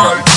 all.